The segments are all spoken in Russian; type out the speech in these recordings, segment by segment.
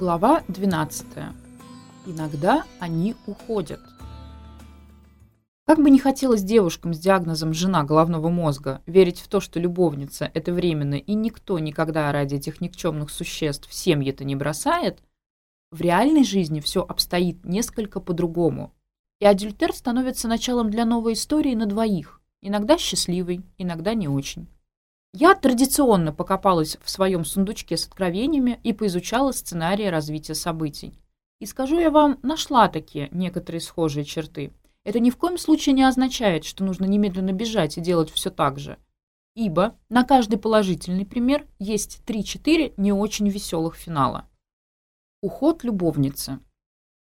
Глава 12. Иногда они уходят. Как бы не хотелось девушкам с диагнозом «жена головного мозга» верить в то, что любовница – это временно, и никто никогда ради этих никчемных существ семьи-то не бросает, в реальной жизни все обстоит несколько по-другому. И адюльтер становится началом для новой истории на двоих, иногда счастливый, иногда не очень. Я традиционно покопалась в своем сундучке с откровениями и поизучала сценарии развития событий. И скажу я вам, нашла такие некоторые схожие черты. Это ни в коем случае не означает, что нужно немедленно бежать и делать все так же. Ибо на каждый положительный пример есть 3-4 не очень веселых финала. Уход любовницы.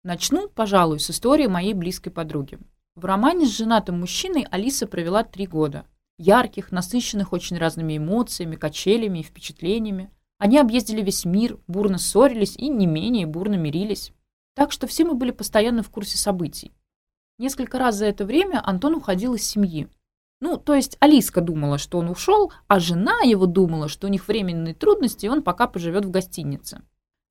Начну, пожалуй, с истории моей близкой подруги. В романе с женатым мужчиной Алиса провела 3 года – ярких, насыщенных очень разными эмоциями, качелями и впечатлениями. Они объездили весь мир, бурно ссорились и не менее бурно мирились. Так что все мы были постоянно в курсе событий. Несколько раз за это время Антон уходил из семьи. Ну, то есть Алиска думала, что он ушел, а жена его думала, что у них временные трудности, и он пока поживет в гостинице.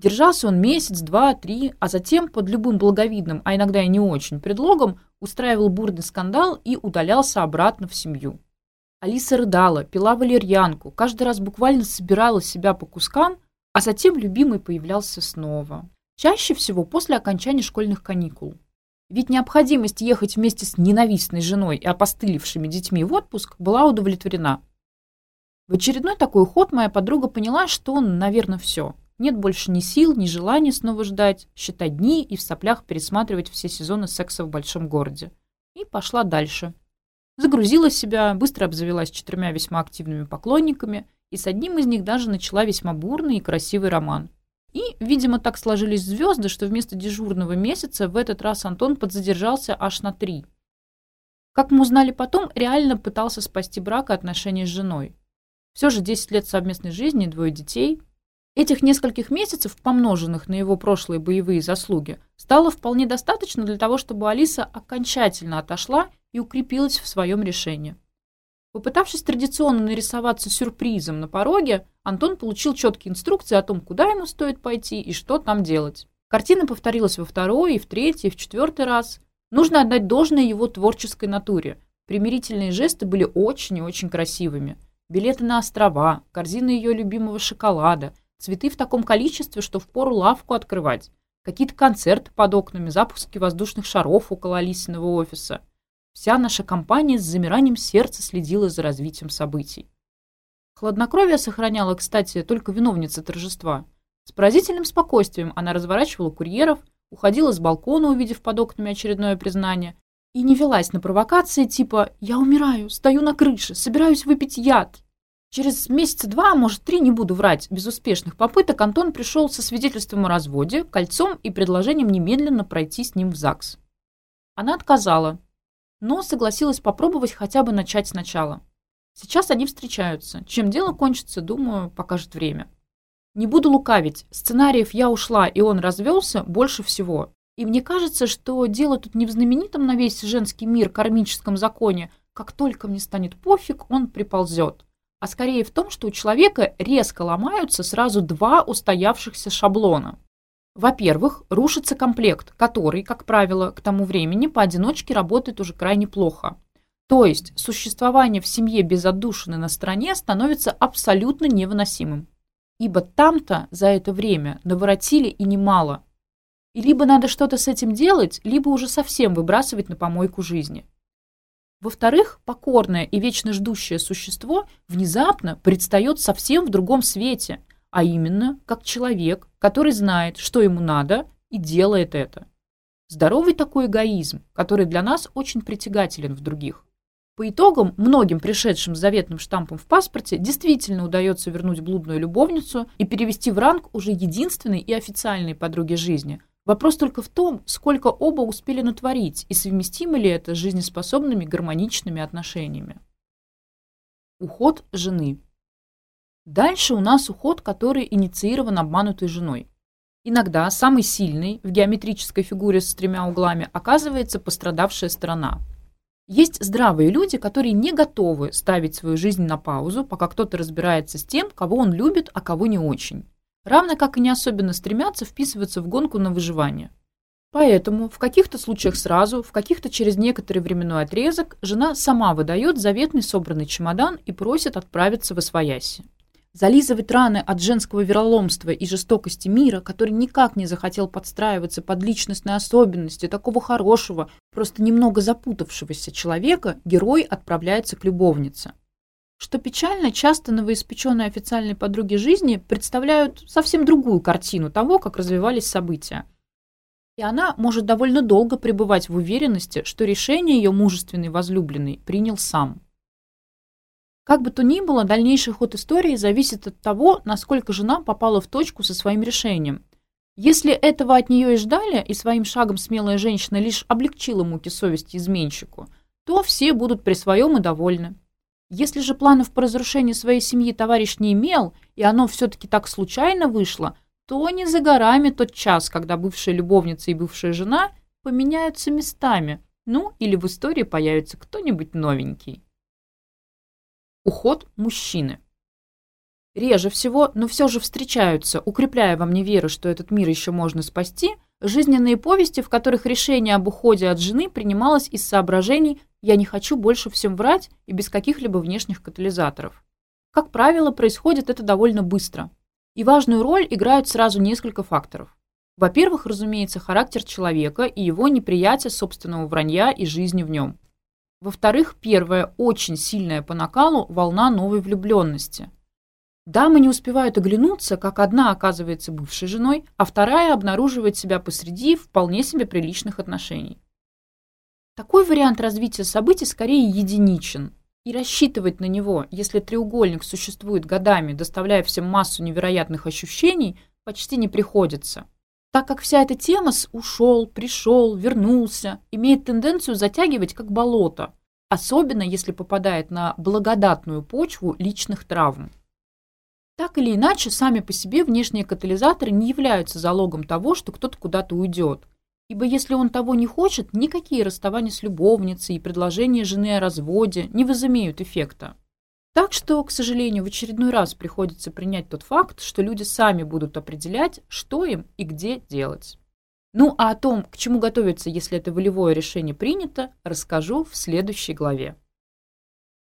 Держался он месяц, два, три, а затем под любым благовидным, а иногда и не очень предлогом, устраивал бурный скандал и удалялся обратно в семью. Алиса рыдала, пила валерьянку, каждый раз буквально собирала себя по кускам, а затем любимый появлялся снова. Чаще всего после окончания школьных каникул. Ведь необходимость ехать вместе с ненавистной женой и опостылевшими детьми в отпуск была удовлетворена. В очередной такой уход моя подруга поняла, что он, наверное, все. Нет больше ни сил, ни желания снова ждать, считать дни и в соплях пересматривать все сезоны секса в большом городе. И пошла дальше. загрузила себя, быстро обзавелась четырьмя весьма активными поклонниками, и с одним из них даже начала весьма бурный и красивый роман. И, видимо, так сложились звезды, что вместо дежурного месяца в этот раз Антон подзадержался аж на три. Как мы узнали потом, реально пытался спасти брак и отношения с женой. Все же 10 лет совместной жизни, двое детей. Этих нескольких месяцев, помноженных на его прошлые боевые заслуги, стало вполне достаточно для того, чтобы Алиса окончательно отошла и укрепилась в своем решении. Попытавшись традиционно нарисоваться сюрпризом на пороге, Антон получил четкие инструкции о том, куда ему стоит пойти и что там делать. Картина повторилась во второй, и в третий, и в четвертый раз. Нужно отдать должное его творческой натуре. Примирительные жесты были очень и очень красивыми. Билеты на острова, корзина ее любимого шоколада, цветы в таком количестве, что впору лавку открывать, какие-то концерты под окнами, запуски воздушных шаров около Алисиного офиса – Вся наша компания с замиранием сердца следила за развитием событий. Хладнокровие сохраняла, кстати, только виновница торжества. С поразительным спокойствием она разворачивала курьеров, уходила с балкона, увидев под окнами очередное признание, и не велась на провокации типа «Я умираю, стою на крыше, собираюсь выпить яд». Через месяца два, а может, три, не буду врать, безуспешных попыток Антон пришел со свидетельством о разводе, кольцом и предложением немедленно пройти с ним в ЗАГС. Она отказала, но согласилась попробовать хотя бы начать сначала. Сейчас они встречаются. Чем дело кончится, думаю, покажет время. Не буду лукавить, сценариев «Я ушла» и «Он развелся» больше всего. И мне кажется, что дело тут не в знаменитом на весь женский мир кармическом законе «как только мне станет пофиг, он приползет», а скорее в том, что у человека резко ломаются сразу два устоявшихся шаблона. Во-первых, рушится комплект, который, как правило, к тому времени поодиночке работает уже крайне плохо. То есть существование в семье без отдушины на стороне становится абсолютно невыносимым. Ибо там-то за это время наворотили и немало. И либо надо что-то с этим делать, либо уже совсем выбрасывать на помойку жизни. Во-вторых, покорное и вечно ждущее существо внезапно предстает совсем в другом свете – а именно как человек, который знает, что ему надо и делает это. Здоровый такой эгоизм, который для нас очень притягателен в других. По итогам, многим пришедшим с заветным штампом в паспорте действительно удается вернуть блудную любовницу и перевести в ранг уже единственной и официальной подруги жизни. Вопрос только в том, сколько оба успели натворить и совместимо ли это с жизнеспособными гармоничными отношениями. Уход жены – Дальше у нас уход, который инициирован обманутой женой. Иногда самый сильный в геометрической фигуре с тремя углами оказывается пострадавшая сторона. Есть здравые люди, которые не готовы ставить свою жизнь на паузу, пока кто-то разбирается с тем, кого он любит, а кого не очень. равно как и не особенно стремятся вписываться в гонку на выживание. Поэтому в каких-то случаях сразу, в каких-то через некоторый временной отрезок жена сама выдает заветный собранный чемодан и просит Зализывать раны от женского вероломства и жестокости мира, который никак не захотел подстраиваться под личностные особенности такого хорошего, просто немного запутавшегося человека, герой отправляется к любовнице. Что печально, часто новоиспеченные официальные подруги жизни представляют совсем другую картину того, как развивались события. И она может довольно долго пребывать в уверенности, что решение ее мужественный возлюбленный принял сам – как бы то ни было, дальнейший ход истории зависит от того, насколько жена попала в точку со своим решением. Если этого от нее и ждали, и своим шагом смелая женщина лишь облегчила муки совести изменщику, то все будут при своем и довольны. Если же планов по разрушению своей семьи товарищ не имел, и оно все-таки так случайно вышло, то не за горами тот час, когда бывшая любовница и бывшая жена поменяются местами, ну или в истории появится кто-нибудь новенький уход мужчины. Реже всего, но все же встречаются, укрепляя во мне веру, что этот мир еще можно спасти, жизненные повести, в которых решение об уходе от жены принималось из соображений «я не хочу больше всем врать» и без каких-либо внешних катализаторов. Как правило, происходит это довольно быстро. И важную роль играют сразу несколько факторов. Во-первых, разумеется, характер человека и его неприятие собственного вранья и жизни в нем. Во-вторых, первая, очень сильная по накалу, волна новой влюбленности. Дамы не успевают оглянуться, как одна оказывается бывшей женой, а вторая обнаруживает себя посреди вполне себе приличных отношений. Такой вариант развития событий скорее единичен, и рассчитывать на него, если треугольник существует годами, доставляя всем массу невероятных ощущений, почти не приходится – Так как вся эта тема с «ушел», «пришел», «вернулся» имеет тенденцию затягивать как болото, особенно если попадает на благодатную почву личных травм. Так или иначе, сами по себе внешние катализаторы не являются залогом того, что кто-то куда-то уйдет. Ибо если он того не хочет, никакие расставания с любовницей и предложения жены о разводе не возымеют эффекта. Так что, к сожалению, в очередной раз приходится принять тот факт, что люди сами будут определять, что им и где делать. Ну а о том, к